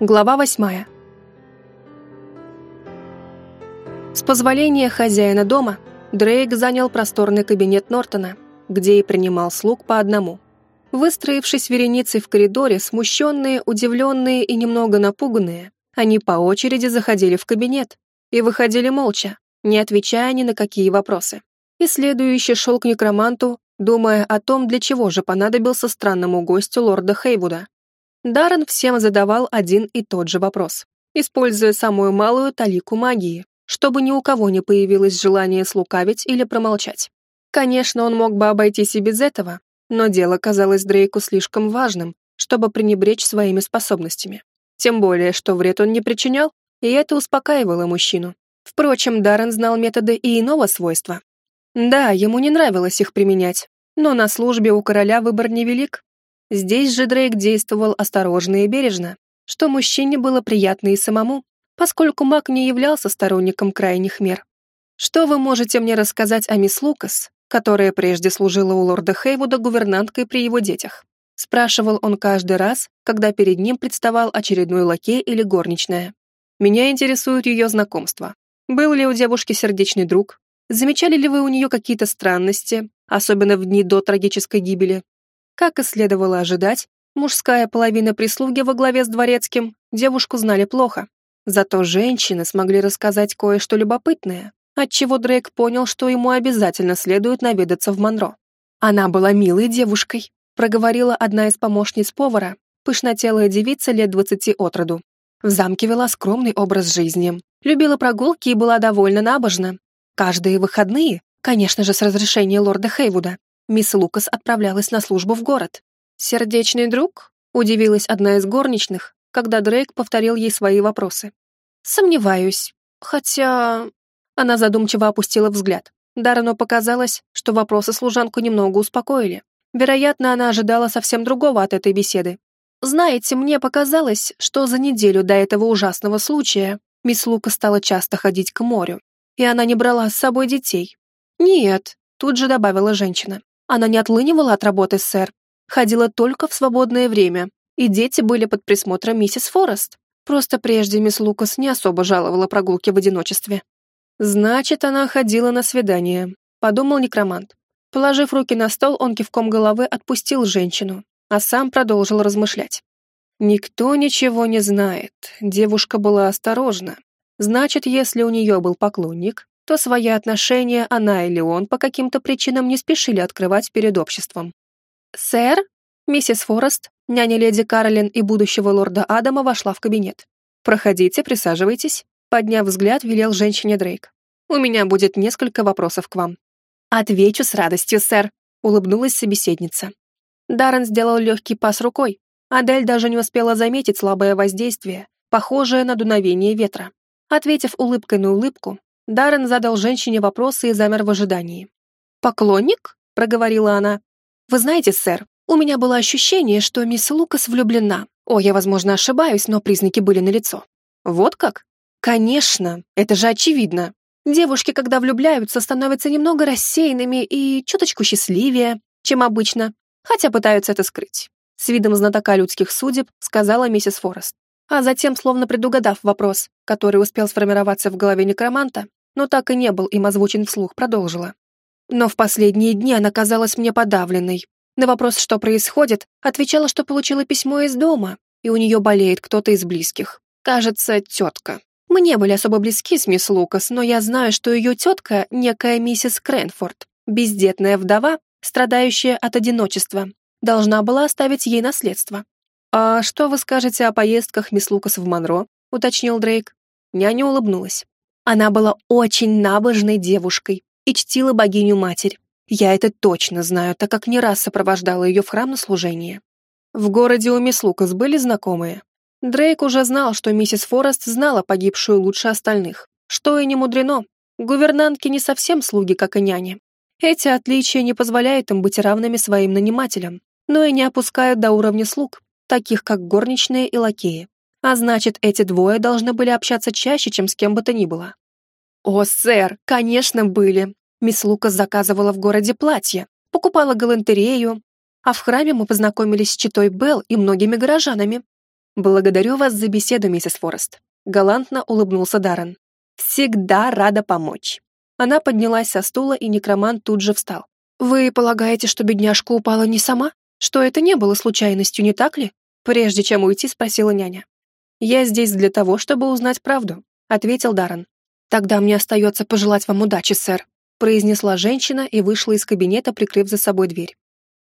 Глава восьмая. С позволения хозяина дома Дрейк занял просторный кабинет Нортона, где и принимал слуг по одному. Выстроившись вереницей в коридоре, смущенные, удивленные и немного напуганные, они по очереди заходили в кабинет и выходили молча, не отвечая ни на какие вопросы. И следующий шел к некроманту, думая о том, для чего же понадобился странному гостю лорда Хейвуда. Даррен всем задавал один и тот же вопрос, используя самую малую талику магии, чтобы ни у кого не появилось желание слукавить или промолчать. Конечно, он мог бы обойтись и без этого, но дело казалось Дрейку слишком важным, чтобы пренебречь своими способностями. Тем более, что вред он не причинял, и это успокаивало мужчину. Впрочем, Даррен знал методы и иного свойства. Да, ему не нравилось их применять, но на службе у короля выбор невелик, Здесь же Дрейк действовал осторожно и бережно, что мужчине было приятно и самому, поскольку маг не являлся сторонником крайних мер. «Что вы можете мне рассказать о мисс Лукас, которая прежде служила у лорда Хейвуда гувернанткой при его детях?» спрашивал он каждый раз, когда перед ним представал очередной лакей или горничная. «Меня интересует ее знакомство. Был ли у девушки сердечный друг? Замечали ли вы у нее какие-то странности, особенно в дни до трагической гибели? Как и следовало ожидать, мужская половина прислуги во главе с дворецким девушку знали плохо. Зато женщины смогли рассказать кое-что любопытное, отчего Дрейк понял, что ему обязательно следует наведаться в Монро. Она была милой девушкой, проговорила одна из помощниц повара, пышнотелая девица лет двадцати от роду. В замке вела скромный образ жизни, любила прогулки и была довольно набожна. Каждые выходные, конечно же, с разрешения лорда Хейвуда, мисс Лукас отправлялась на службу в город. «Сердечный друг?» — удивилась одна из горничных, когда Дрейк повторил ей свои вопросы. «Сомневаюсь. Хотя...» Она задумчиво опустила взгляд. Даррену показалось, что вопросы служанку немного успокоили. Вероятно, она ожидала совсем другого от этой беседы. «Знаете, мне показалось, что за неделю до этого ужасного случая мисс Лука стала часто ходить к морю, и она не брала с собой детей». «Нет», — тут же добавила женщина. Она не отлынивала от работы, сэр. Ходила только в свободное время, и дети были под присмотром миссис Форест. Просто прежде мисс Лукас не особо жаловала прогулки в одиночестве. «Значит, она ходила на свидание», — подумал некромант. Положив руки на стол, он кивком головы отпустил женщину, а сам продолжил размышлять. Никто ничего не знает. Девушка была осторожна. Значит, если у нее был поклонник, то свои отношения она или он по каким-то причинам не спешили открывать перед обществом. «Сэр?» Миссис Форест, няня леди Каролин и будущего лорда Адама вошла в кабинет. «Проходите, присаживайтесь», — подняв взгляд, велел женщине Дрейк. «У меня будет несколько вопросов к вам». «Отвечу с радостью, сэр», — улыбнулась собеседница. Даррен сделал легкий пас рукой. Адель даже не успела заметить слабое воздействие, похожее на дуновение ветра. Ответив улыбкой на улыбку, Даррен задал женщине вопросы и замер в ожидании. «Поклонник?» — проговорила она. «Вы знаете, сэр, у меня было ощущение, что мисс Лукас влюблена. О, я, возможно, ошибаюсь, но признаки были налицо». «Вот как?» «Конечно, это же очевидно. Девушки, когда влюбляются, становятся немного рассеянными и чуточку счастливее, чем обычно, хотя пытаются это скрыть». С видом знатока людских судеб сказала миссис Форест. А затем, словно предугадав вопрос, который успел сформироваться в голове некроманта, но так и не был им озвучен вслух, продолжила. Но в последние дни она казалась мне подавленной. На вопрос, что происходит, отвечала, что получила письмо из дома, и у нее болеет кто-то из близких. Кажется, тетка. Мы не были особо близки с мисс Лукас, но я знаю, что ее тетка — некая миссис Кренфорд, бездетная вдова, страдающая от одиночества, должна была оставить ей наследство. «А что вы скажете о поездках мисс Лукас в Монро?» — уточнил Дрейк. Няня улыбнулась. Она была очень набожной девушкой и чтила богиню-матерь. Я это точно знаю, так как не раз сопровождала ее в храм на служение. В городе у мисс Лукас были знакомые. Дрейк уже знал, что миссис Форест знала погибшую лучше остальных. Что и не мудрено. Гувернантки не совсем слуги, как и няни. Эти отличия не позволяют им быть равными своим нанимателям, но и не опускают до уровня слуг, таких как горничные и лакеи. А значит, эти двое должны были общаться чаще, чем с кем бы то ни было. О, сэр, конечно, были. Мисс Лукас заказывала в городе платье, покупала галантерею, а в храме мы познакомились с читой Белл и многими горожанами. «Благодарю вас за беседу, миссис Форест», — галантно улыбнулся Даррен. «Всегда рада помочь». Она поднялась со стула, и некромант тут же встал. «Вы полагаете, что бедняжка упала не сама? Что это не было случайностью, не так ли?» Прежде чем уйти, спросила няня. «Я здесь для того, чтобы узнать правду», — ответил Даррен. «Тогда мне остается пожелать вам удачи, сэр», — произнесла женщина и вышла из кабинета, прикрыв за собой дверь.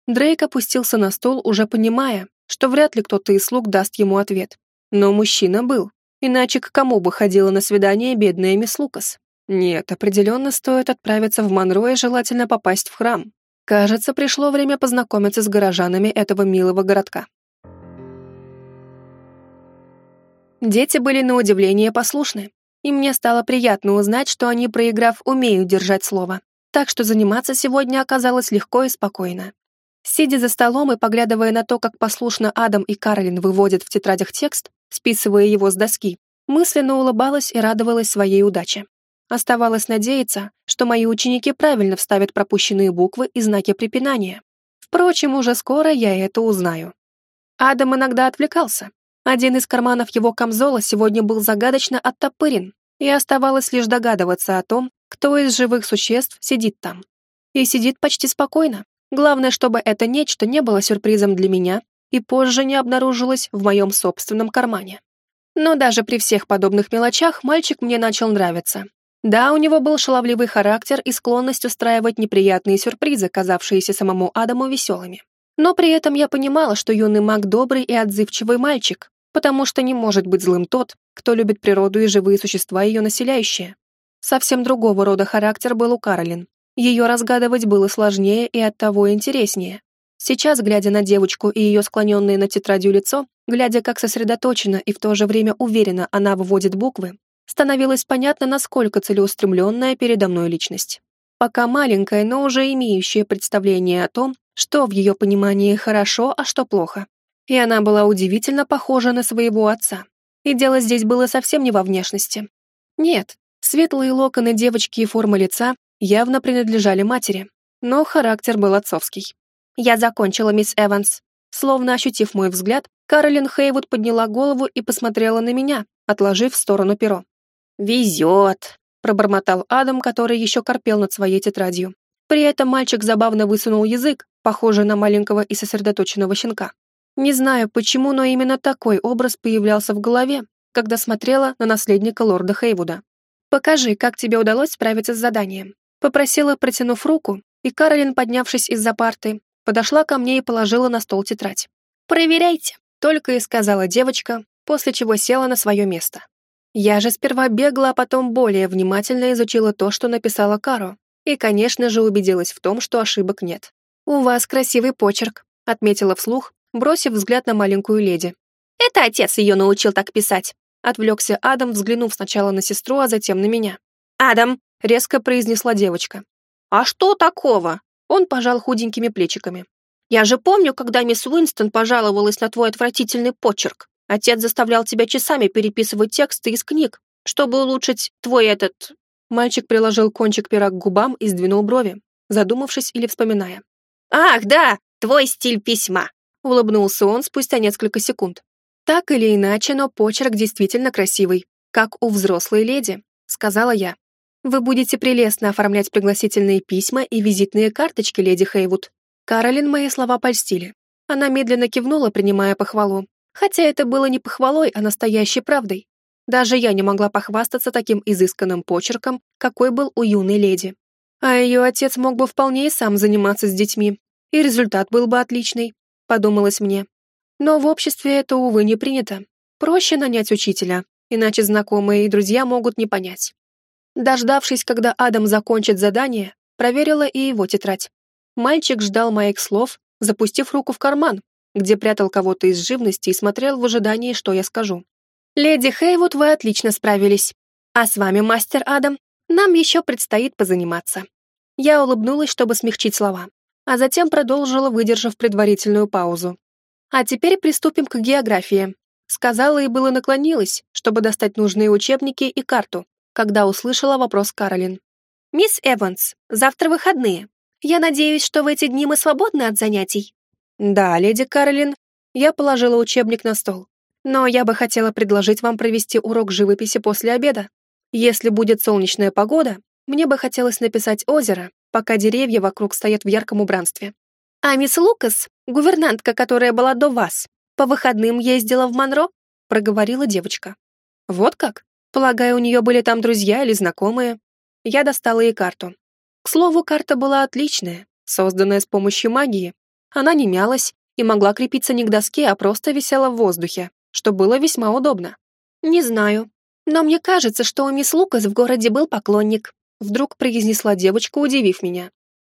Дрейк опустился на стол, уже понимая, что вряд ли кто-то из слуг даст ему ответ. Но мужчина был. Иначе к кому бы ходила на свидание бедная мисс Лукас? Нет, определенно стоит отправиться в Монро и желательно попасть в храм. Кажется, пришло время познакомиться с горожанами этого милого городка. Дети были на удивление послушны, и мне стало приятно узнать, что они, проиграв, умеют держать слово. Так что заниматься сегодня оказалось легко и спокойно. Сидя за столом и поглядывая на то, как послушно Адам и Каролин выводят в тетрадях текст, списывая его с доски, мысленно улыбалась и радовалась своей удаче. Оставалось надеяться, что мои ученики правильно вставят пропущенные буквы и знаки препинания. Впрочем, уже скоро я это узнаю. Адам иногда отвлекался, один из карманов его камзола сегодня был загадочно оттопырен, и оставалось лишь догадываться о том, кто из живых существ сидит там. И сидит почти спокойно. Главное, чтобы это нечто не было сюрпризом для меня и позже не обнаружилось в моем собственном кармане. Но даже при всех подобных мелочах мальчик мне начал нравиться. Да, у него был шаловливый характер и склонность устраивать неприятные сюрпризы, казавшиеся самому Адаму веселыми. Но при этом я понимала, что юный маг добрый и отзывчивый мальчик, потому что не может быть злым тот, кто любит природу и живые существа, ее населяющие. Совсем другого рода характер был у Каролин. Ее разгадывать было сложнее и оттого интереснее. Сейчас, глядя на девочку и ее склоненное над тетрадью лицо, глядя, как сосредоточенно и в то же время уверенно она выводит буквы, становилось понятно, насколько целеустремленная передо мной личность. Пока маленькая, но уже имеющая представление о том, что в ее понимании хорошо, а что плохо и она была удивительно похожа на своего отца. И дело здесь было совсем не во внешности. Нет, светлые локоны девочки и форма лица явно принадлежали матери, но характер был отцовский. «Я закончила, мисс Эванс». Словно ощутив мой взгляд, Каролин Хейвуд подняла голову и посмотрела на меня, отложив в сторону перо. «Везет», — пробормотал Адам, который еще корпел над своей тетрадью. При этом мальчик забавно высунул язык, похожий на маленького и сосредоточенного щенка. Не знаю почему, но именно такой образ появлялся в голове, когда смотрела на наследника лорда Хейвуда. «Покажи, как тебе удалось справиться с заданием». Попросила, протянув руку, и Каролин, поднявшись из-за парты, подошла ко мне и положила на стол тетрадь. «Проверяйте», — только и сказала девочка, после чего села на свое место. Я же сперва бегла, а потом более внимательно изучила то, что написала Каро, и, конечно же, убедилась в том, что ошибок нет. «У вас красивый почерк», — отметила вслух, бросив взгляд на маленькую леди. «Это отец ее научил так писать», — отвлекся Адам, взглянув сначала на сестру, а затем на меня. «Адам!» — резко произнесла девочка. «А что такого?» Он пожал худенькими плечиками. «Я же помню, когда мисс Уинстон пожаловалась на твой отвратительный почерк. Отец заставлял тебя часами переписывать тексты из книг, чтобы улучшить твой этот...» Мальчик приложил кончик пера к губам и сдвинул брови, задумавшись или вспоминая. «Ах, да, твой стиль письма улыбнулся он спустя несколько секунд. Так или иначе, но почерк действительно красивый, как у взрослой леди, сказала я. Вы будете прелестно оформлять пригласительные письма и визитные карточки, леди Хейвуд. Каролин мои слова польстили. Она медленно кивнула, принимая похвалу. Хотя это было не похвалой, а настоящей правдой. Даже я не могла похвастаться таким изысканным почерком, какой был у юной леди. А ее отец мог бы вполне и сам заниматься с детьми, и результат был бы отличный подумалось мне. Но в обществе это, увы, не принято. Проще нанять учителя, иначе знакомые и друзья могут не понять. Дождавшись, когда Адам закончит задание, проверила и его тетрадь. Мальчик ждал моих слов, запустив руку в карман, где прятал кого-то из живности и смотрел в ожидании, что я скажу. «Леди Хейвуд, вы отлично справились. А с вами, мастер Адам, нам еще предстоит позаниматься». Я улыбнулась, чтобы смягчить слова а затем продолжила, выдержав предварительную паузу. «А теперь приступим к географии», сказала и было наклонилась, чтобы достать нужные учебники и карту, когда услышала вопрос Каролин. «Мисс Эванс, завтра выходные. Я надеюсь, что в эти дни мы свободны от занятий?» «Да, леди Каролин». Я положила учебник на стол. Но я бы хотела предложить вам провести урок живописи после обеда. Если будет солнечная погода, мне бы хотелось написать озеро, пока деревья вокруг стоят в ярком убранстве. А мисс Лукас, гувернантка, которая была до вас, по выходным ездила в Монро, проговорила девочка. Вот как? Полагаю, у нее были там друзья или знакомые. Я достала ей карту. К слову, карта была отличная, созданная с помощью магии. Она не мялась и могла крепиться не к доске, а просто висела в воздухе, что было весьма удобно. «Не знаю, но мне кажется, что у мисс Лукас в городе был поклонник», вдруг произнесла девочка, удивив меня.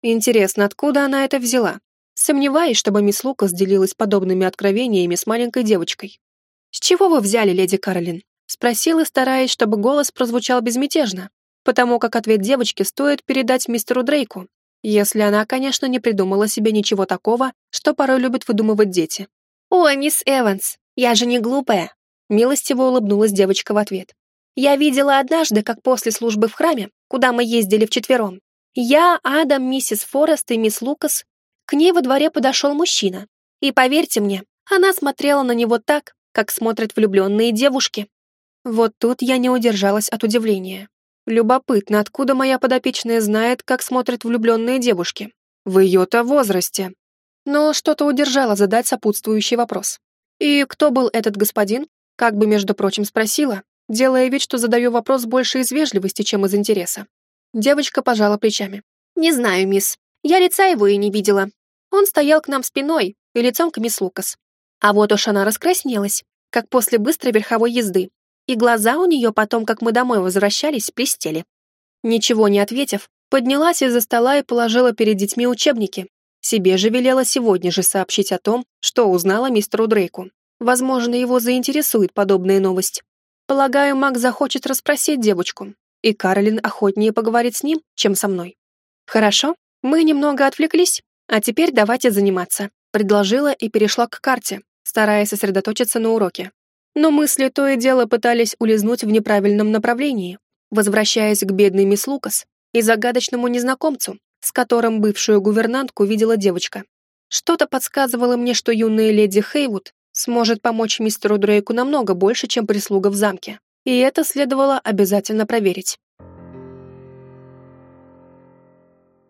Интересно, откуда она это взяла? Сомневаюсь, чтобы мисс Лукас делилась подобными откровениями с маленькой девочкой. «С чего вы взяли, леди Каролин?» Спросила, стараясь, чтобы голос прозвучал безмятежно, потому как ответ девочки стоит передать мистеру Дрейку, если она, конечно, не придумала себе ничего такого, что порой любят выдумывать дети. «Ой, мисс Эванс, я же не глупая!» Милостиво улыбнулась девочка в ответ. «Я видела однажды, как после службы в храме, куда мы ездили вчетвером, я, Адам, миссис Форест и мисс Лукас, к ней во дворе подошел мужчина. И поверьте мне, она смотрела на него так, как смотрят влюбленные девушки. Вот тут я не удержалась от удивления. Любопытно, откуда моя подопечная знает, как смотрят влюбленные девушки. В ее-то возрасте. Но что-то удержало задать сопутствующий вопрос. И кто был этот господин? Как бы, между прочим, спросила, делая вид, что задаю вопрос больше из вежливости, чем из интереса. Девочка пожала плечами. «Не знаю, мисс. Я лица его и не видела. Он стоял к нам спиной и лицом к мисс Лукас. А вот уж она раскраснелась, как после быстрой верховой езды, и глаза у нее потом, как мы домой возвращались, блестели. Ничего не ответив, поднялась из-за стола и положила перед детьми учебники. Себе же велела сегодня же сообщить о том, что узнала мистеру Дрейку. Возможно, его заинтересует подобная новость. Полагаю, Мак захочет расспросить девочку, и Каролин охотнее поговорит с ним, чем со мной. Хорошо, мы немного отвлеклись, а теперь давайте заниматься. Предложила и перешла к карте, стараясь сосредоточиться на уроке но мысли то и дело пытались улизнуть в неправильном направлении, возвращаясь к бедной мисс Лукас и загадочному незнакомцу, с которым бывшую гувернантку видела девочка. Что-то подсказывало мне, что юная леди Хейвуд сможет помочь мистеру Дрейку намного больше, чем прислуга в замке, и это следовало обязательно проверить.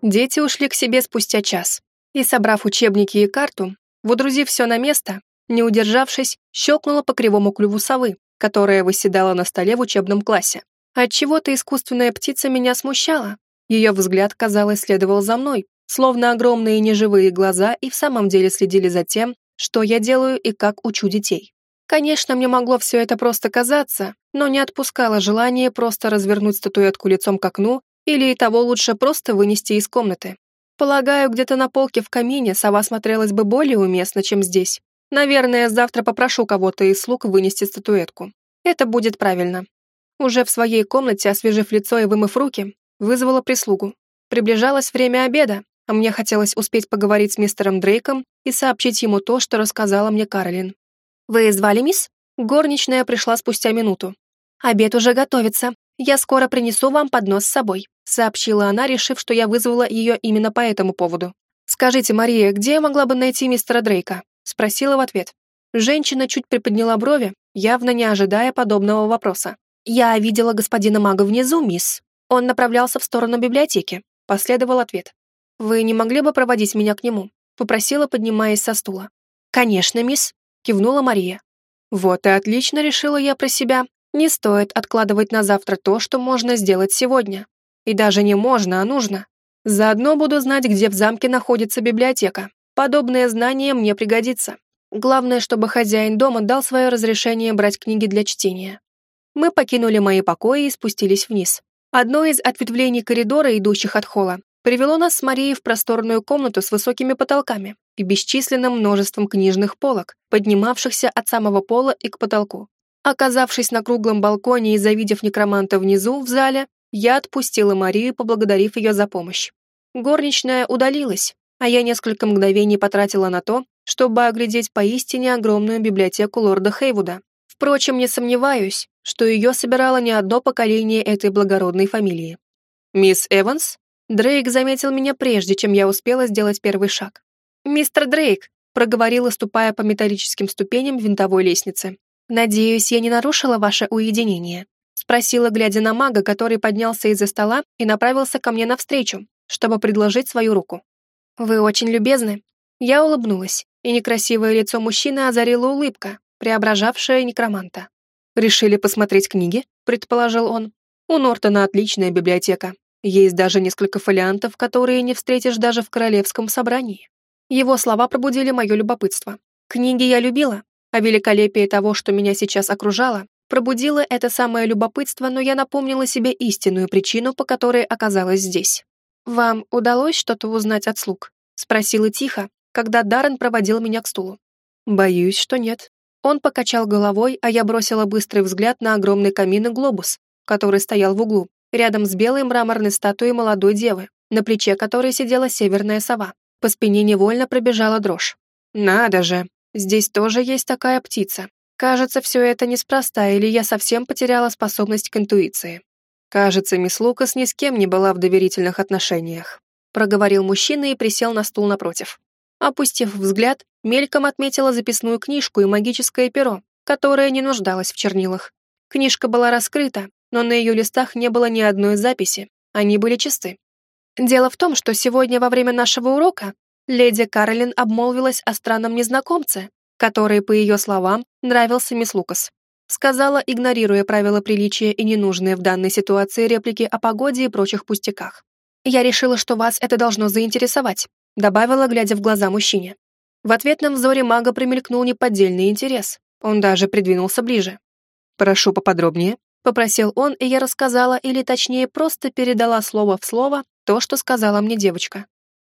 Дети ушли к себе спустя час, и, собрав учебники и карту, водрузив все на место, не удержавшись, щелкнула по кривому клюву совы, которая выседала на столе в учебном классе. Отчего-то искусственная птица меня смущала. Ее взгляд, казалось, следовал за мной, словно огромные неживые глаза и в самом деле следили за тем, что я делаю и как учу детей. Конечно, мне могло все это просто казаться, но не отпускало желание просто развернуть статуэтку лицом к окну или и того лучше просто вынести из комнаты. Полагаю, где-то на полке в камине сова смотрелась бы более уместно, чем здесь. Наверное, завтра попрошу кого-то из слуг вынести статуэтку. Это будет правильно. Уже в своей комнате, освежив лицо и вымыв руки, вызвала прислугу. Приближалось время обеда, а мне хотелось успеть поговорить с мистером Дрейком и сообщить ему то, что рассказала мне Каролин. «Вы звали, мисс?» Горничная пришла спустя минуту. «Обед уже готовится. Я скоро принесу вам поднос с собой», сообщила она, решив, что я вызвала ее именно по этому поводу. «Скажите, Мария, где я могла бы найти мистера Дрейка?» Спросила в ответ. Женщина чуть приподняла брови, явно не ожидая подобного вопроса. «Я видела господина мага внизу, мисс. Он направлялся в сторону библиотеки», — последовал ответ. «Вы не могли бы проводить меня к нему?» — попросила, поднимаясь со стула. «Конечно, мисс», — кивнула Мария. «Вот и отлично решила я про себя. Не стоит откладывать на завтра то, что можно сделать сегодня. И даже не можно, а нужно. Заодно буду знать, где в замке находится библиотека. Подобное знание мне пригодится. Главное, чтобы хозяин дома дал свое разрешение брать книги для чтения. Мы покинули мои покои и спустились вниз. Одно из ответвлений коридора, идущих от холла, привело нас с Марией в просторную комнату с высокими потолками и бесчисленным множеством книжных полок, поднимавшихся от самого пола и к потолку. Оказавшись на круглом балконе и завидев некроманта внизу, в зале, я отпустила Марию, поблагодарив ее за помощь. Горничная удалилась, а я несколько мгновений потратила на то, чтобы оглядеть поистине огромную библиотеку лорда Хейвуда. Впрочем, не сомневаюсь, что ее собирало не одно поколение этой благородной фамилии. «Мисс Эванс?» Дрейк заметил меня прежде, чем я успела сделать первый шаг. «Мистер Дрейк», проговорила, ступая по металлическим ступеням винтовой лестницы. «Надеюсь, я не нарушила ваше уединение?» Спросила, глядя на мага, который поднялся из-за стола и направился ко мне навстречу, чтобы предложить свою руку. «Вы очень любезны». Я улыбнулась, и некрасивое лицо мужчины озарила улыбка, преображавшая некроманта. «Решили посмотреть книги?» — предположил он. «У Нортона отличная библиотека. Есть даже несколько фолиантов, которые не встретишь даже в королевском собрании». Его слова пробудили мое любопытство. Книги я любила, а великолепие того, что меня сейчас окружало, пробудило это самое любопытство, но я напомнила себе истинную причину, по которой оказалась здесь. «Вам удалось что-то узнать от слуг?» — спросила тихо, когда Даррен проводил меня к стулу. «Боюсь, что нет». Он покачал головой, а я бросила быстрый взгляд на огромный камин и глобус, который стоял в углу, рядом с белой мраморной статуей молодой девы, на плече которой сидела северная сова. По спине невольно пробежала дрожь. «Надо же! Здесь тоже есть такая птица. Кажется, все это неспроста, или я совсем потеряла способность к интуиции. Кажется, мисс Лукас ни с кем не была в доверительных отношениях», проговорил мужчина и присел на стул напротив. Опустив взгляд, мельком отметила записную книжку и магическое перо, которое не нуждалось в чернилах. Книжка была раскрыта, но на ее листах не было ни одной записи, они были чисты. Дело в том, что сегодня во время нашего урока леди Каролин обмолвилась о странном незнакомце, который, по ее словам, нравился мисс Лукас. Сказала, игнорируя правила приличия и ненужные в данной ситуации реплики о погоде и прочих пустяках. «Я решила, что вас это должно заинтересовать», добавила, глядя в глаза мужчине. В ответном взоре мага промелькнул неподдельный интерес. Он даже придвинулся ближе. «Прошу поподробнее», — попросил он, и я рассказала, или точнее просто передала слово в слово то, что сказала мне девочка.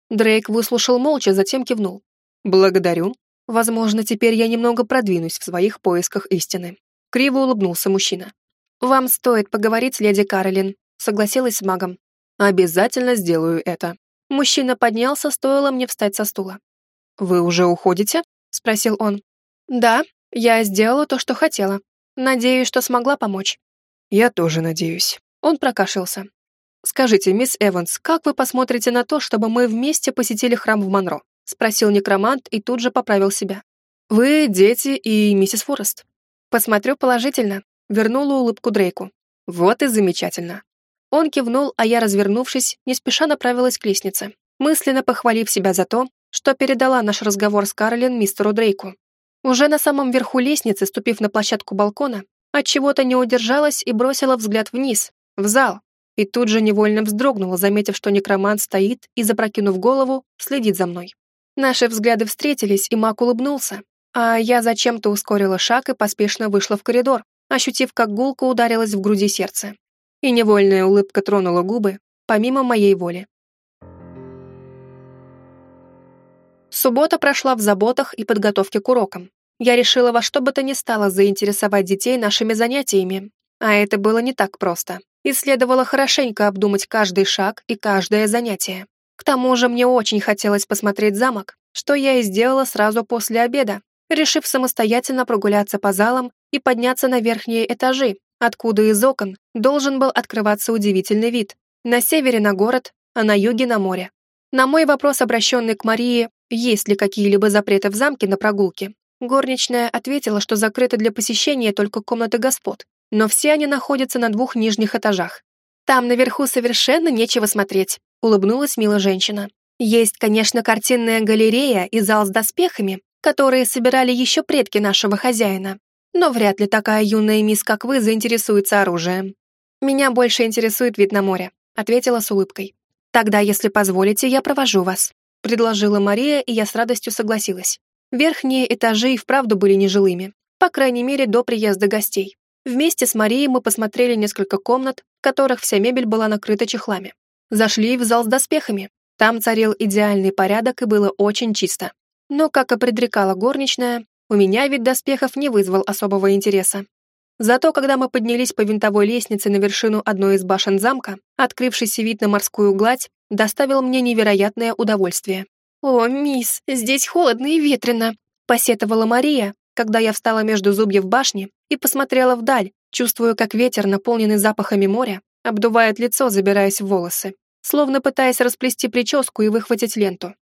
Дрейк выслушал молча, затем кивнул. «Благодарю. Возможно, теперь я немного продвинусь в своих поисках истины». Криво улыбнулся мужчина. «Вам стоит поговорить с леди Каролин», — согласилась с магом. «Обязательно сделаю это». Мужчина поднялся, стоило мне встать со стула. «Вы уже уходите?» — спросил он. «Да, я сделала то, что хотела. Надеюсь, что смогла помочь». «Я тоже надеюсь». Он прокашлялся. «Скажите, мисс Эванс, как вы посмотрите на то, чтобы мы вместе посетили храм в Монро?» — спросил некромант и тут же поправил себя. «Вы, дети и миссис Форест». «Посмотрю положительно», — вернула улыбку Дрейку. «Вот и замечательно». Он кивнул, а я, развернувшись, не спеша направилась к лестнице, мысленно похвалив себя за то, что передала наш разговор с Каролин мистеру Дрейку. Уже на самом верху лестницы, ступив на площадку балкона, от чего то не удержалась и бросила взгляд вниз, в зал, и тут же невольно вздрогнула, заметив, что некромант стоит и, запрокинув голову, следит за мной. Наши взгляды встретились, и маг улыбнулся, а я зачем-то ускорила шаг и поспешно вышла в коридор, ощутив, как гулко ударилась в груди сердце. И невольная улыбка тронула губы, помимо моей воли. Суббота прошла в заботах и подготовке к урокам. Я решила во что бы то ни стало заинтересовать детей нашими занятиями, а это было не так просто и следовало хорошенько обдумать каждый шаг и каждое занятие. К тому же мне очень хотелось посмотреть замок, что я и сделала сразу после обеда, решив самостоятельно прогуляться по залам и подняться на верхние этажи, откуда из окон должен был открываться удивительный вид. На севере на город, а на юге на море. На мой вопрос, обращенный к Марии, есть ли какие-либо запреты в замке на прогулки, горничная ответила, что закрыты для посещения только комнаты господ, но все они находятся на двух нижних этажах. Там наверху совершенно нечего смотреть, улыбнулась милая женщина. Есть, конечно, картинная галерея и зал с доспехами, которые собирали еще предки нашего хозяина. Но вряд ли такая юная мисс, как вы, заинтересуется оружием. Меня больше интересует вид на море, ответила с улыбкой. Тогда, если позволите, я провожу вас, предложила Мария, и я с радостью согласилась. Верхние этажи и вправду были нежилыми, по крайней мере, до приезда гостей. Вместе с Марией мы посмотрели несколько комнат, в которых вся мебель была накрыта чехлами. Зашли в зал с доспехами. Там царил идеальный порядок и было очень чисто. Но, как и предрекала горничная, у меня вид доспехов не вызвал особого интереса. Зато, когда мы поднялись по винтовой лестнице на вершину одной из башен замка, открывшийся вид на морскую гладь доставил мне невероятное удовольствие. «О, мисс, здесь холодно и ветрено», — посетовала Мария, когда я встала между зубьев башни и посмотрела вдаль, чувствуя, как ветер, наполненный запахами моря, обдувает лицо, забираясь в волосы, словно пытаясь расплести прическу и выхватить ленту.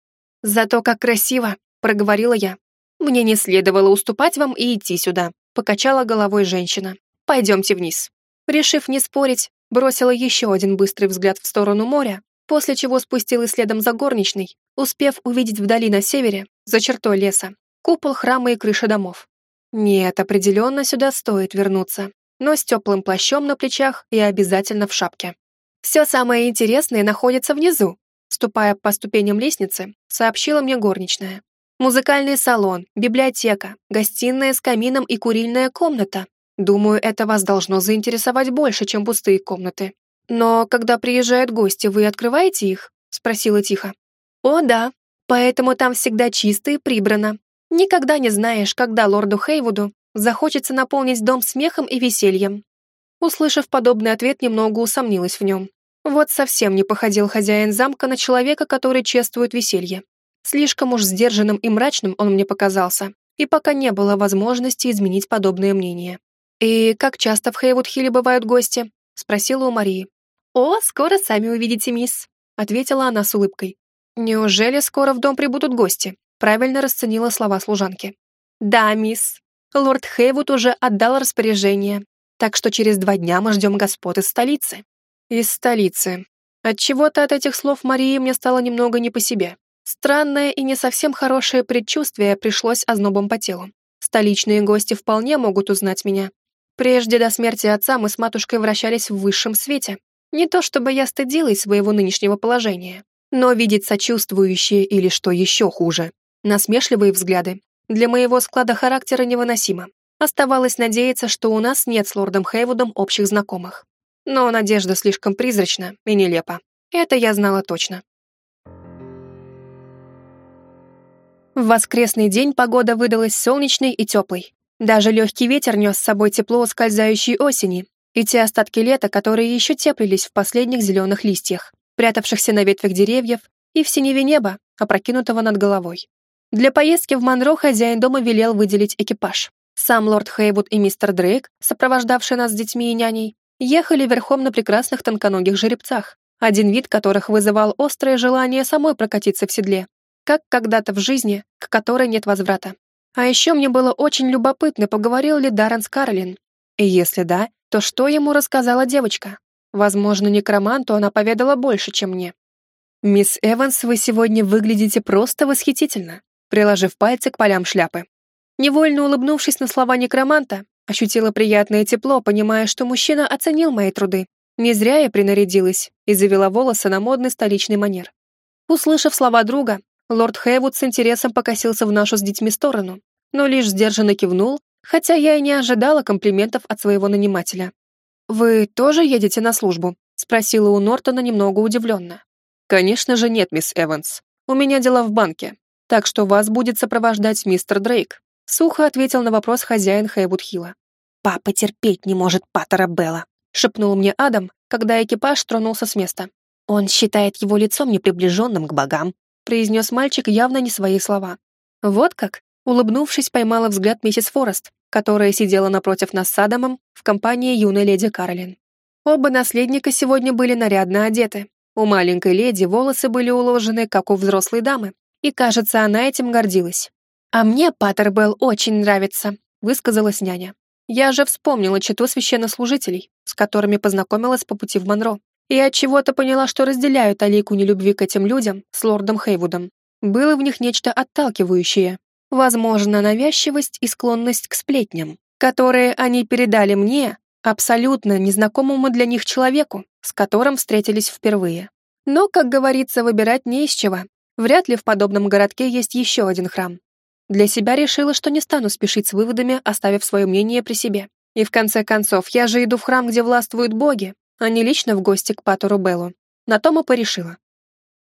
«Зато как красиво!» — проговорила я. «Мне не следовало уступать вам и идти сюда», покачала головой женщина. «Пойдемте вниз». Решив не спорить, бросила еще один быстрый взгляд в сторону моря, после чего спустилась следом за горничной, успев увидеть вдали на севере, за чертой леса, купол храма и крыши домов. Нет, определенно сюда стоит вернуться, но с теплым плащом на плечах и обязательно в шапке. Все самое интересное находится внизу, ступая по ступеням лестницы, сообщила мне горничная. Музыкальный салон, библиотека, гостиная с камином и курильная комната. Думаю, это вас должно заинтересовать больше, чем пустые комнаты. Но когда приезжают гости, вы открываете их? Спросила тихо. О, да. Поэтому там всегда чисто и прибрано. Никогда не знаешь, когда лорду Хейвуду захочется наполнить дом смехом и весельем. Услышав подобный ответ, немного усомнилась в нем. Вот совсем не походил хозяин замка на человека, который чествует веселье. Слишком уж сдержанным и мрачным он мне показался, и пока не было возможности изменить подобное мнение. «И как часто в Хейвуд-Хилле бывают гости?» — спросила у Марии. «О, скоро сами увидите, мисс», — ответила она с улыбкой. «Неужели скоро в дом прибудут гости?» — правильно расценила слова служанки. «Да, мисс. Лорд Хейвуд уже отдал распоряжение, так что через два дня мы ждем господ из столицы». «Из столицы». Отчего-то от этих слов Марии мне стало немного не по себе. Странное и не совсем хорошее предчувствие пришлось ознобом по телу. Столичные гости вполне могут узнать меня, Прежде до смерти отца мы с матушкой вращались в высшем свете. Не то чтобы я стыдилась своего нынешнего положения, но видеть сочувствующие или, что еще хуже, насмешливые взгляды для моего склада характера невыносимо. Оставалось надеяться, что у нас нет с лордом Хейвудом общих знакомых. Но надежда слишком призрачна и нелепа. Это я знала точно. В воскресный день погода выдалась солнечной и теплой. Даже легкий ветер нес с собой тепло ускользающей осени и те остатки лета, которые еще теплились в последних зеленых листьях, прятавшихся на ветвях деревьев и в синеве неба, опрокинутого над головой. Для поездки в Монро хозяин дома велел выделить экипаж. Сам лорд Хейвуд и мистер Дрейк, сопровождавшие нас с детьми и няней, ехали верхом на прекрасных тонконогих жеребцах, один вид которых вызывал острое желание самой прокатиться в седле, как когда-то в жизни, к которой нет возврата. А еще мне было очень любопытно, поговорил ли Даррен с Каролин. И если да, то что ему рассказала девочка? Возможно, некроманту она поведала больше, чем мне. «Мисс Эванс, вы сегодня выглядите просто восхитительно», приложив пальцы к полям шляпы. Невольно улыбнувшись на слова некроманта, ощутила приятное тепло, понимая, что мужчина оценил мои труды. Не зря я принарядилась и завела волосы на модный столичный манер. Услышав слова друга, Лорд Хэвуд с интересом покосился в нашу с детьми сторону, но лишь сдержанно кивнул, хотя я и не ожидала комплиментов от своего нанимателя. «Вы тоже едете на службу?» — спросила у Нортона немного удивленно. «Конечно же нет, мисс Эванс. У меня дела в банке, так что вас будет сопровождать мистер Дрейк», — сухо ответил на вопрос хозяин Хэйвуд. «Папа терпеть не может Паттера Белла», — шепнул мне Адам, когда экипаж тронулся с места. «Он считает его лицом неприближенным к богам произнес мальчик явно не свои слова. Вот как, улыбнувшись, поймала взгляд миссис Форест, которая сидела напротив нас с Адамом в компании юной леди Каролин. Оба наследника сегодня были нарядно одеты. У маленькой леди волосы были уложены, как у взрослой дамы, и, кажется, она этим гордилась. «А мне Паттербелл очень нравится», — высказалась няня. «Я же вспомнила читу священнослужителей, с которыми познакомилась по пути в Монро и от чего то поняла, что разделяют талику нелюбви к этим людям с лордом Хейвудом. Было в них нечто отталкивающее. Возможно, навязчивость и склонность к сплетням, которые они передали мне, абсолютно незнакомому для них человеку, с которым встретились впервые. Но, как говорится, выбирать не из чего. Вряд ли в подобном городке есть еще один храм. Для себя решила, что не стану спешить с выводами, оставив свое мнение при себе. И в конце концов, я же иду в храм, где властвуют боги, а не лично в гости к Патору Беллу. На том и порешила.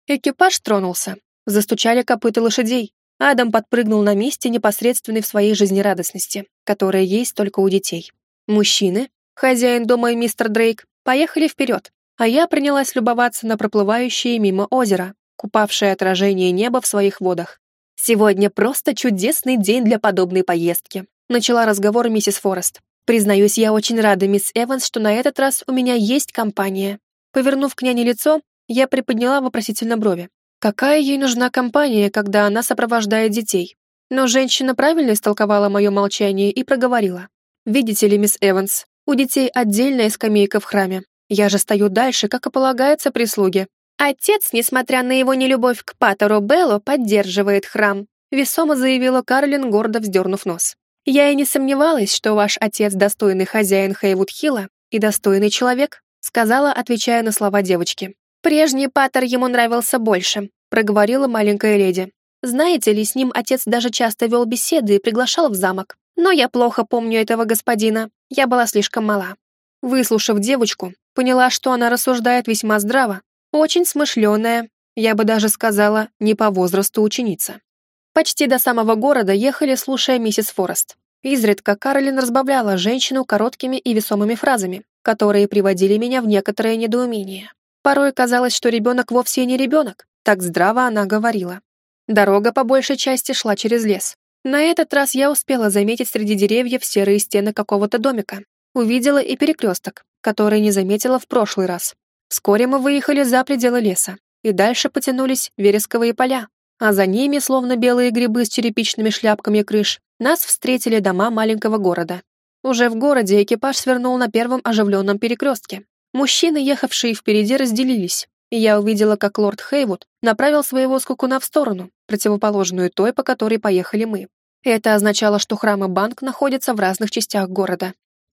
Экипаж тронулся. Застучали копыта лошадей. Адам подпрыгнул на месте, непосредственный в своей жизнерадостности, которая есть только у детей. Мужчины, хозяин дома и мистер Дрейк, поехали вперед, а я принялась любоваться на проплывающее мимо озеро, купавшее отражение неба в своих водах. «Сегодня просто чудесный день для подобной поездки», начала разговор миссис Форест. Признаюсь, я очень рада, мисс Эванс, что на этот раз у меня есть компания. Повернув к няне лицо, я приподняла вопросительно брови. Какая ей нужна компания, когда она сопровождает детей? Но женщина правильно истолковала мое молчание и проговорила. Видите ли, мисс Эванс, у детей отдельная скамейка в храме. Я же стою дальше, как и полагается прислуге. Отец, несмотря на его нелюбовь к Патеру Беллу, поддерживает храм, весомо заявила Карлин, гордо вздернув нос. Я и не сомневалась, что ваш отец достойный хозяин Хейвуд-Хилла и достойный человек, сказала, отвечая на слова девочки. Прежний Паттер ему нравился больше, проговорила маленькая леди. Знаете ли, с ним отец даже часто вел беседы и приглашал в замок. Но я плохо помню этого господина. Я была слишком мала. Выслушав девочку, поняла, что она рассуждает весьма здраво. Очень смышленая, я бы даже сказала, не по возрасту ученица. Почти до самого города ехали, слушая миссис Форест. Изредка Каролин разбавляла женщину короткими и весомыми фразами, которые приводили меня в некоторое недоумение. Порой казалось, что ребенок вовсе не ребенок, так здраво она говорила. Дорога по большей части шла через лес. На этот раз я успела заметить среди деревьев серые стены какого-то домика. Увидела и перекресток, который не заметила в прошлый раз. Вскоре мы выехали за пределы леса, и дальше потянулись вересковые поля, а за ними, словно белые грибы с черепичными шляпками крыш, нас встретили дома маленького города. Уже в городе экипаж свернул на первом оживленном перекрестке. Мужчины, ехавшие впереди, разделились, и я увидела, как лорд Хейвуд направил своего скукуна в сторону, противоположную той, по которой поехали мы. Это означало, что храм и банк находятся в разных частях города.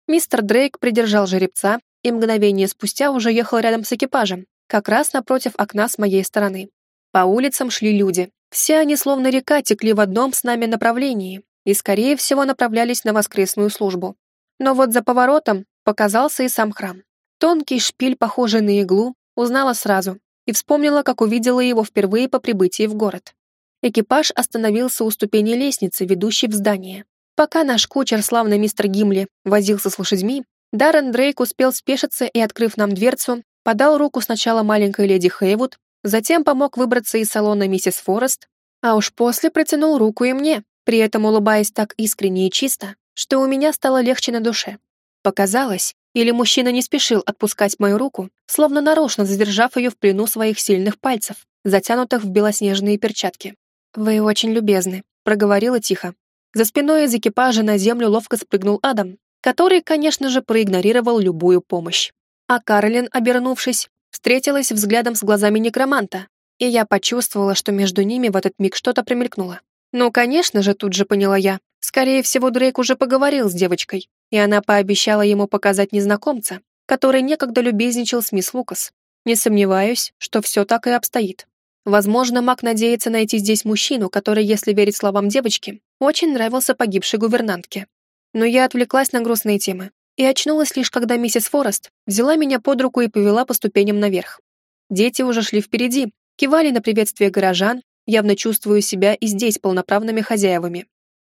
Мистер Дрейк придержал жеребца и мгновение спустя уже ехал рядом с экипажем, как раз напротив окна с моей стороны. По улицам шли люди. Все они, словно река, текли в одном с нами направлении и, скорее всего, направлялись на воскресную службу. Но вот за поворотом показался и сам храм. Тонкий шпиль, похожий на иглу, Узнала сразу и вспомнила, как увидела его впервые по прибытии в город. Экипаж остановился у ступени лестницы, ведущей в здание. Пока наш кучер, славный мистер Гимли, возился с лошадьми, Даррен Дрейк успел спешиться и, открыв нам дверцу, подал руку сначала маленькой леди Хейвуд, затем помог выбраться из салона миссис Форест, а уж после протянул руку и мне, при этом улыбаясь так искренне и чисто, что у меня стало легче на душе. Показалось, или мужчина не спешил отпускать мою руку, словно нарочно задержав ее в плену своих сильных пальцев, затянутых в белоснежные перчатки. «Вы очень любезны», — проговорила тихо. За спиной из экипажа на землю ловко спрыгнул Адам, который, конечно же, проигнорировал любую помощь. А Каролин, обернувшись, встретилась взглядом с глазами некроманта, и я почувствовала, что между ними в этот миг что-то промелькнуло. Ну, конечно же, тут же поняла я. Скорее всего, Дрейк уже поговорил с девочкой, и она пообещала ему показать незнакомца, который некогда любезничал с мисс Лукас. Не сомневаюсь, что все так и обстоит. Возможно, Мак надеется найти здесь мужчину, который, если верить словам девочки, очень нравился погибшей гувернантке. Но я отвлеклась на грустные темы и очнулась лишь, когда миссис Форест взяла меня под руку и повела по ступеням наверх. Дети уже шли впереди, кивали на приветствие горожан, явно чувствуя себя и здесь полноправными хозяевами.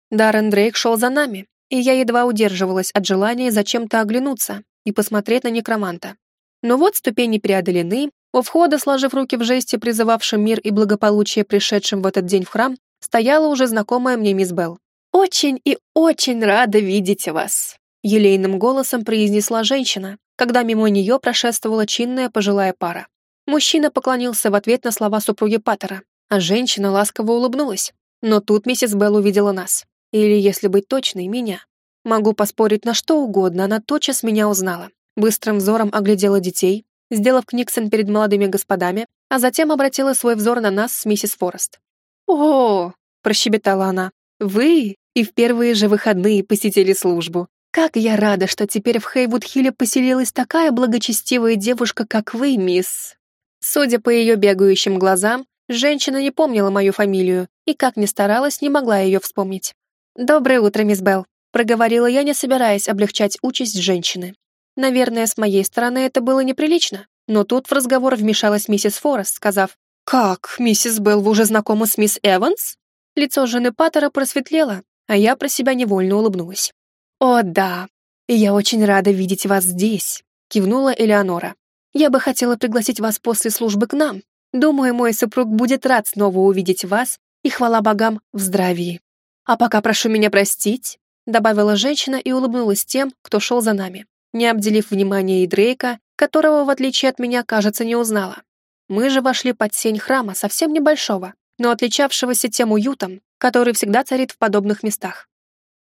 Даррен Дрейк шел за нами, и я едва удерживалась от желания зачем-то оглянуться и посмотреть на некроманта. Но вот ступени преодолены, у входа, сложив руки в жесте, призывавшим мир и благополучие пришедшим в этот день в храм, стояла уже знакомая мне мисс Белл. «Очень и очень рада видеть вас», — елейным голосом произнесла женщина, когда мимо нее прошествовала чинная пожилая пара. Мужчина поклонился в ответ на слова супруги Паттера, а женщина ласково улыбнулась. Но тут миссис Белл увидела нас. Или, если быть точной, меня. Могу поспорить на что угодно, она тотчас меня узнала. Быстрым взором оглядела детей, сделав книгсон перед молодыми господами, а затем обратила свой взор на нас с миссис Форест. «О!» – прощебетала она. «Вы и в первые же выходные посетили службу. Как я рада, что теперь в Хейвуд-Хилле поселилась такая благочестивая девушка, как вы, мисс». Судя по ее бегающим глазам, женщина не помнила мою фамилию и, как ни старалась, не могла ее вспомнить. «Доброе утро, мисс Белл», — проговорила я, не собираясь облегчать участь женщины. Наверное, с моей стороны это было неприлично, но тут в разговор вмешалась миссис Форест, сказав, «Как, миссис Белл, вы уже знакомы с мисс Эванс?» Лицо жены Паттера просветлело, а я про себя невольно улыбнулась. «О, да, и я очень рада видеть вас здесь», — кивнула Элеонора. «Я бы хотела пригласить вас после службы к нам. Думаю, мой супруг будет рад снова увидеть вас, и хвала богам в здравии». «А пока прошу меня простить», — добавила женщина и улыбнулась тем, кто шел за нами, не обделив внимания и Дрейка, которого, в отличие от меня, кажется, не узнала. Мы же вошли под сень храма, совсем небольшого, но отличавшегося тем уютом, который всегда царит в подобных местах.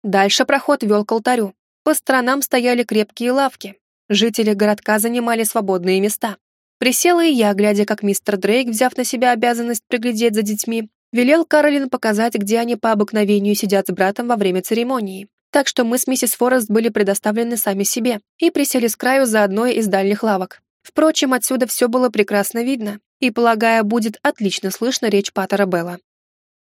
Дальше проход вел к алтарю. По сторонам стояли крепкие лавки. Жители городка занимали свободные места. Присела и я, глядя, как мистер Дрейк, взяв на себя обязанность приглядеть за детьми, велел Каролин показать, где они по обыкновению сидят с братом во время церемонии. Так что мы с миссис Форест были предоставлены сами себе и присели с краю за одной из дальних лавок. Впрочем, отсюда все было прекрасно видно, и, полагая, будет отлично слышно речь Паттера Белла.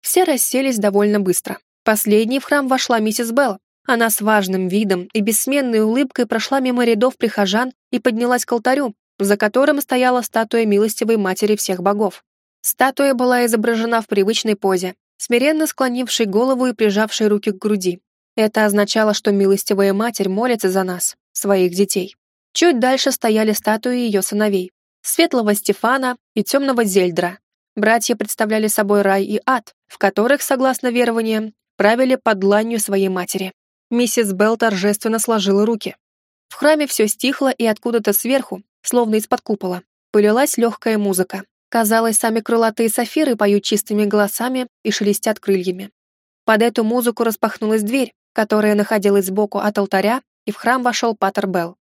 Все расселись довольно быстро. Последней в храм вошла миссис Белл. Она с важным видом и бессменной улыбкой прошла мимо рядов прихожан и поднялась к алтарю, за которым стояла статуя милостивой матери всех богов. Статуя была изображена в привычной позе, смиренно склонившей голову и прижавшей руки к груди. Это означало, что милостивая матерь молится за нас, своих детей. Чуть дальше стояли статуи ее сыновей, светлого Стефана и темного Зельдра. Братья представляли собой рай и ад, в которых, согласно верованиям, правили под дланью своей матери. Миссис Белл торжественно сложила руки. В храме все стихло, и откуда-то сверху, словно из-под купола, полилась легкая музыка. Казалось, сами крылатые сафиры поют чистыми голосами и шелестят крыльями. Под эту музыку распахнулась дверь, которая находилась сбоку от алтаря, и в храм вошел Паттер Белл.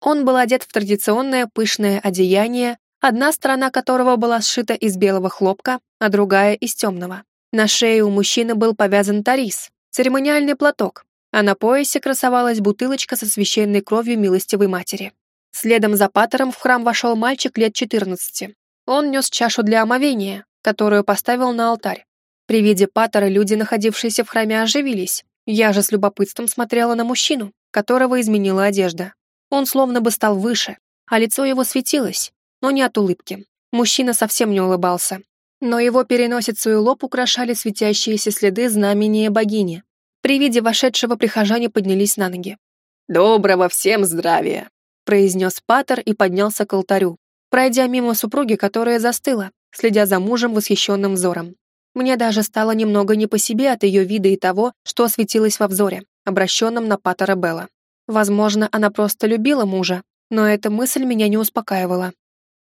Он был одет в традиционное пышное одеяние, одна сторона которого была сшита из белого хлопка, а другая — из темного. На шее у мужчины был повязан тарис, церемониальный платок, а на поясе красовалась бутылочка со священной кровью милостивой матери. Следом за Паттером в храм вошел мальчик лет 14. Он нес чашу для омовения, которую поставил на алтарь. При виде Паттера люди, находившиеся в храме, оживились. Я же с любопытством смотрела на мужчину, которого изменила одежда. Он словно бы стал выше, а лицо его светилось, но не от улыбки. Мужчина совсем не улыбался. Но его переносицу и лоб украшали светящиеся следы знамения богини. При виде вошедшего прихожане поднялись на ноги. «Доброго всем здравия!» произнес Паттер и поднялся к алтарю, пройдя мимо супруги, которая застыла, следя за мужем восхищенным взором. Мне даже стало немного не по себе от ее вида и того, что осветилось во взоре, обращенном на Паттера Белла. Возможно, она просто любила мужа, но эта мысль меня не успокаивала.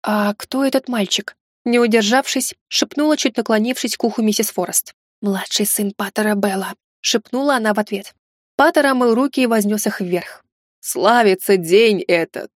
«А кто этот мальчик?» Не удержавшись, шепнула, чуть наклонившись к уху миссис Форест. «Младший сын Паттера Белла», — шепнула она в ответ. Паттер омыл руки и вознес их вверх. «Славится день этот!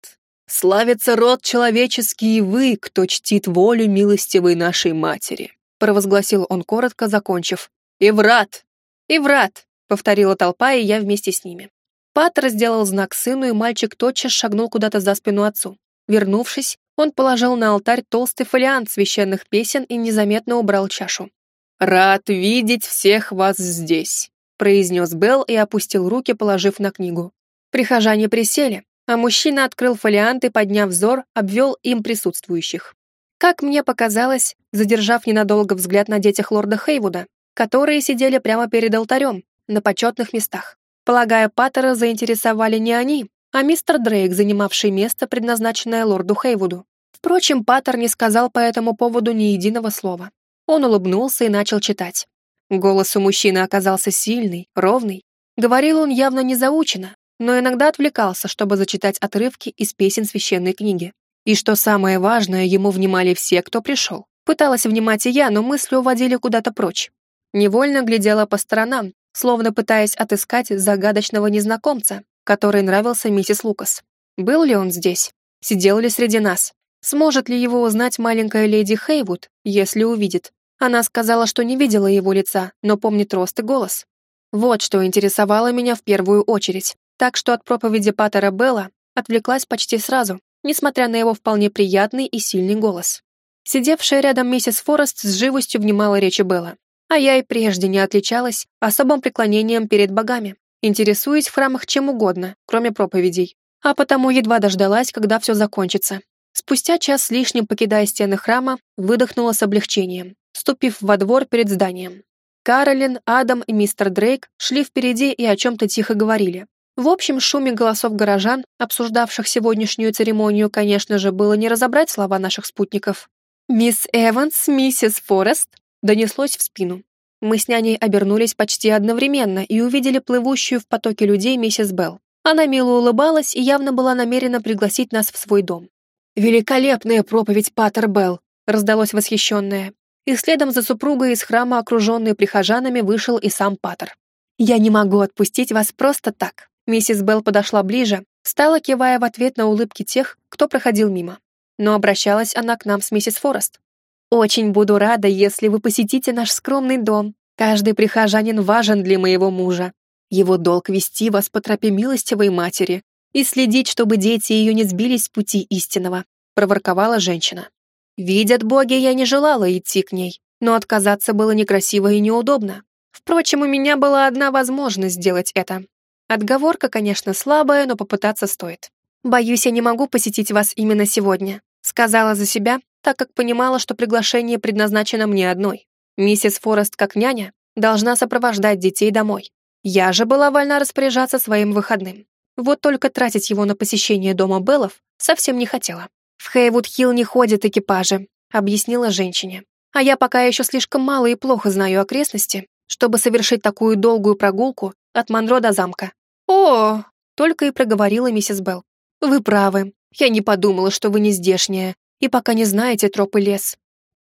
Славится род человеческий и вы, кто чтит волю милостивой нашей матери!» провозгласил он коротко, закончив. «И врат! И врат!» — повторила толпа, и я вместе с ними. Паттер сделал знак сыну, и мальчик тотчас шагнул куда-то за спину отцу. Вернувшись, он положил на алтарь толстый фолиант священных песен и незаметно убрал чашу. «Рад видеть всех вас здесь», — произнес Белл и опустил руки, положив на книгу. Прихожане присели, а мужчина открыл фолиант и, подняв взор, обвел им присутствующих. Как мне показалось, задержав ненадолго взгляд на детях лорда Хейвуда, которые сидели прямо перед алтарем, на почетных местах. Полагаю, Паттера заинтересовали не они, а мистер Дрейк, занимавший место, предназначенное лорду Хейвуду. Впрочем, Паттер не сказал по этому поводу ни единого слова. Он улыбнулся и начал читать. Голос у мужчины оказался сильный, ровный. Говорил он явно не заучено, но иногда отвлекался, чтобы зачитать отрывки из песен священной книги. И что самое важное, ему внимали все, кто пришел. Пыталась внимать и я, но мысли уводили куда-то прочь. Невольно глядела по сторонам, словно пытаясь отыскать загадочного незнакомца, который нравился миссис Лукас. Был ли он здесь? Сидел ли среди нас? Сможет ли его узнать маленькая леди Хейвуд, если увидит? Она сказала, что не видела его лица, но помнит рост и голос. Вот что интересовало меня в первую очередь. Так что от проповеди Паттера Белла отвлеклась почти сразу, несмотря на его вполне приятный и сильный голос. Сидевшая рядом миссис Форест с живостью внимала речи Белла, а я и прежде не отличалась особым преклонением перед богами, интересуясь в храмах чем угодно, кроме проповедей, а потому едва дождалась, когда все закончится. Спустя час с лишним, покидая стены храма, выдохнула с облегчением, ступив во двор перед зданием. Каролин, Адам и мистер Дрейк шли впереди и о чем-то тихо говорили. В общем шуме голосов горожан, обсуждавших сегодняшнюю церемонию, конечно же, было не разобрать слова наших спутников. «Мисс Эванс, миссис Форест», донеслось в спину. Мы с няней обернулись почти одновременно и увидели плывущую в потоке людей миссис Белл. Она мило улыбалась и явно была намерена пригласить нас в свой дом. «Великолепная проповедь, Паттер Белл!» раздалось восхищенное. И следом за супругой из храма, окруженной прихожанами, вышел и сам Паттер. «Я не могу отпустить вас просто так. Миссис Белл подошла ближе, стала кивая в ответ на улыбки тех, кто проходил мимо. Но обращалась она к нам с миссис Форест. «Очень буду рада, если вы посетите наш скромный дом. Каждый прихожанин важен для моего мужа. Его долг вести вас по тропе милостивой матери и следить, чтобы дети ее не сбились с пути истинного», проворковала женщина. Видят боги, я не желала идти к ней, но отказаться было некрасиво и неудобно. Впрочем, у меня была одна возможность сделать это. Отговорка, конечно, слабая, но попытаться стоит. «Боюсь, я не могу посетить вас именно сегодня», сказала за себя, так как понимала, что приглашение предназначено мне одной. Миссис Форест, как няня, должна сопровождать детей домой. Я же была вольна распоряжаться своим выходным. Вот только тратить его на посещение дома Беллов совсем не хотела. «В Хейвуд-Хилл не ходят экипажи», — объяснила женщине. «А я пока еще слишком мало и плохо знаю окрестности, чтобы совершить такую долгую прогулку от Монро до замка. «О!» — только и проговорила миссис Белл. «Вы правы. Я не подумала, что вы не здешняя, и пока не знаете тропы лес.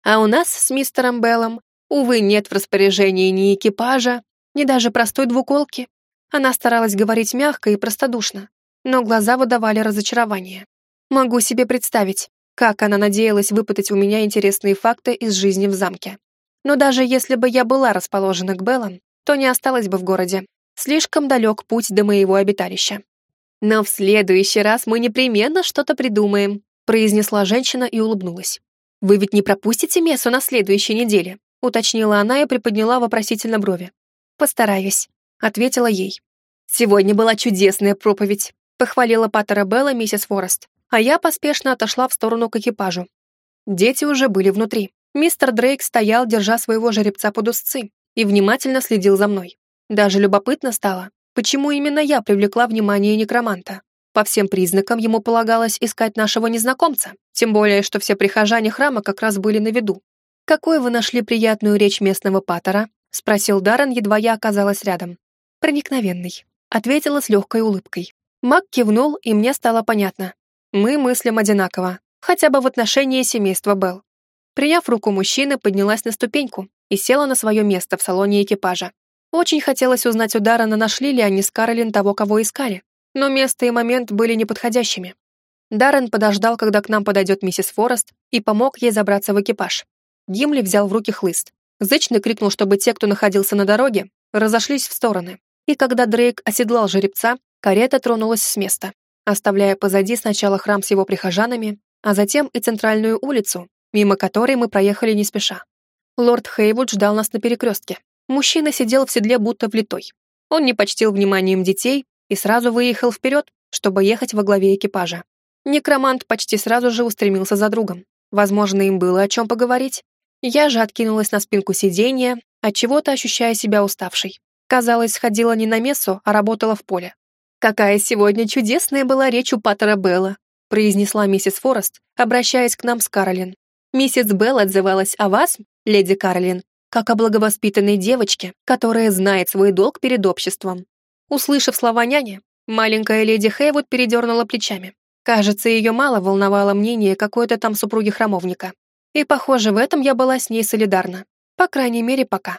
А у нас с мистером Беллом, увы, нет в распоряжении ни экипажа, ни даже простой двуколки». Она старалась говорить мягко и простодушно, но глаза выдавали разочарование. Могу себе представить, как она надеялась выпытать у меня интересные факты из жизни в замке. Но даже если бы я была расположена к Беллам, то не осталась бы в городе. Слишком далек путь до моего обиталища. «Но в следующий раз мы непременно что-то придумаем», произнесла женщина и улыбнулась. «Вы ведь не пропустите мессу на следующей неделе?» уточнила она и приподняла вопросительно брови. «Постараюсь», — ответила ей. «Сегодня была чудесная проповедь», — похвалила Паттера Белла миссис Форест, а я поспешно отошла в сторону к экипажу. Дети уже были внутри. Мистер Дрейк стоял, держа своего жеребца под узцы, и внимательно следил за мной. Даже любопытно стало, почему именно я привлекла внимание некроманта. По всем признакам ему полагалось искать нашего незнакомца, тем более, что все прихожане храма как раз были на виду. «Какой вы нашли приятную речь местного патера?» — спросил Даррен, едва я оказалась рядом. «Проникновенный», — ответила с легкой улыбкой. Мак кивнул, и мне стало понятно. Мы мыслим одинаково, хотя бы в отношении семейства Белл. Приняв руку мужчины, поднялась на ступеньку и села на свое место в салоне экипажа. Очень хотелось узнать у Даррена, нашли ли они с Каролин того, кого искали, но место и момент были неподходящими. Даррен подождал, когда к нам подойдет миссис Форест, и помог ей забраться в экипаж. Гимли взял в руки хлыст. Зычно крикнул, чтобы те, кто находился на дороге, разошлись в стороны. И когда Дрейк оседлал жеребца, карета тронулась с места, оставляя позади сначала храм с его прихожанами, а затем и центральную улицу, мимо которой мы проехали не спеша. Лорд Хейвуд ждал нас на перекрестке. Мужчина сидел в седле будто влитой. Он не почтил вниманием детей и сразу выехал вперед, чтобы ехать во главе экипажа. Некромант почти сразу же устремился за другом. Возможно, им было о чем поговорить. Я же откинулась на спинку сиденья, отчего-то ощущая себя уставшей. Казалось, ходила не на мессу, а работала в поле. «Какая сегодня чудесная была речь у Паттера Белла», произнесла миссис Форест, обращаясь к нам с Каролин. Миссис Белл отзывалась о вас, леди Карлин, как о благовоспитанной девочке, которая знает свой долг перед обществом. Услышав слова няни, маленькая леди Хейвуд передернула плечами. Кажется, ее мало волновало мнение какой-то там супруги храмовника. И, похоже, в этом я была с ней солидарна. По крайней мере, пока.